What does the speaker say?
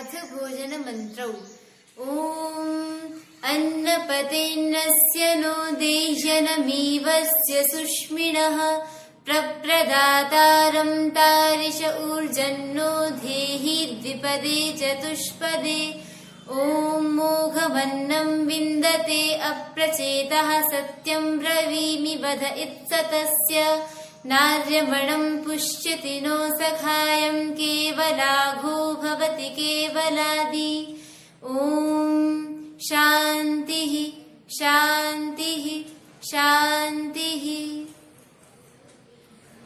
अथ भोजनमन्त्रौ। ॐ अन्नपतेन्नस्य नो देह्यनमीवस्य सुष्मिणः प्रप्रदातारं तारिश ऊर्जन्नो धेहि द्विपदे चतुष्पदे। ॐ मोघवन्नं विन्दते अप्रचेतः सत्यं ब्रवीमि वध इत्सतस्य नार्यमणं पुष्यति नो सखायं केवलाघो भवति केवलादि। ॐ शान्तिः शान्तिः शान्तिः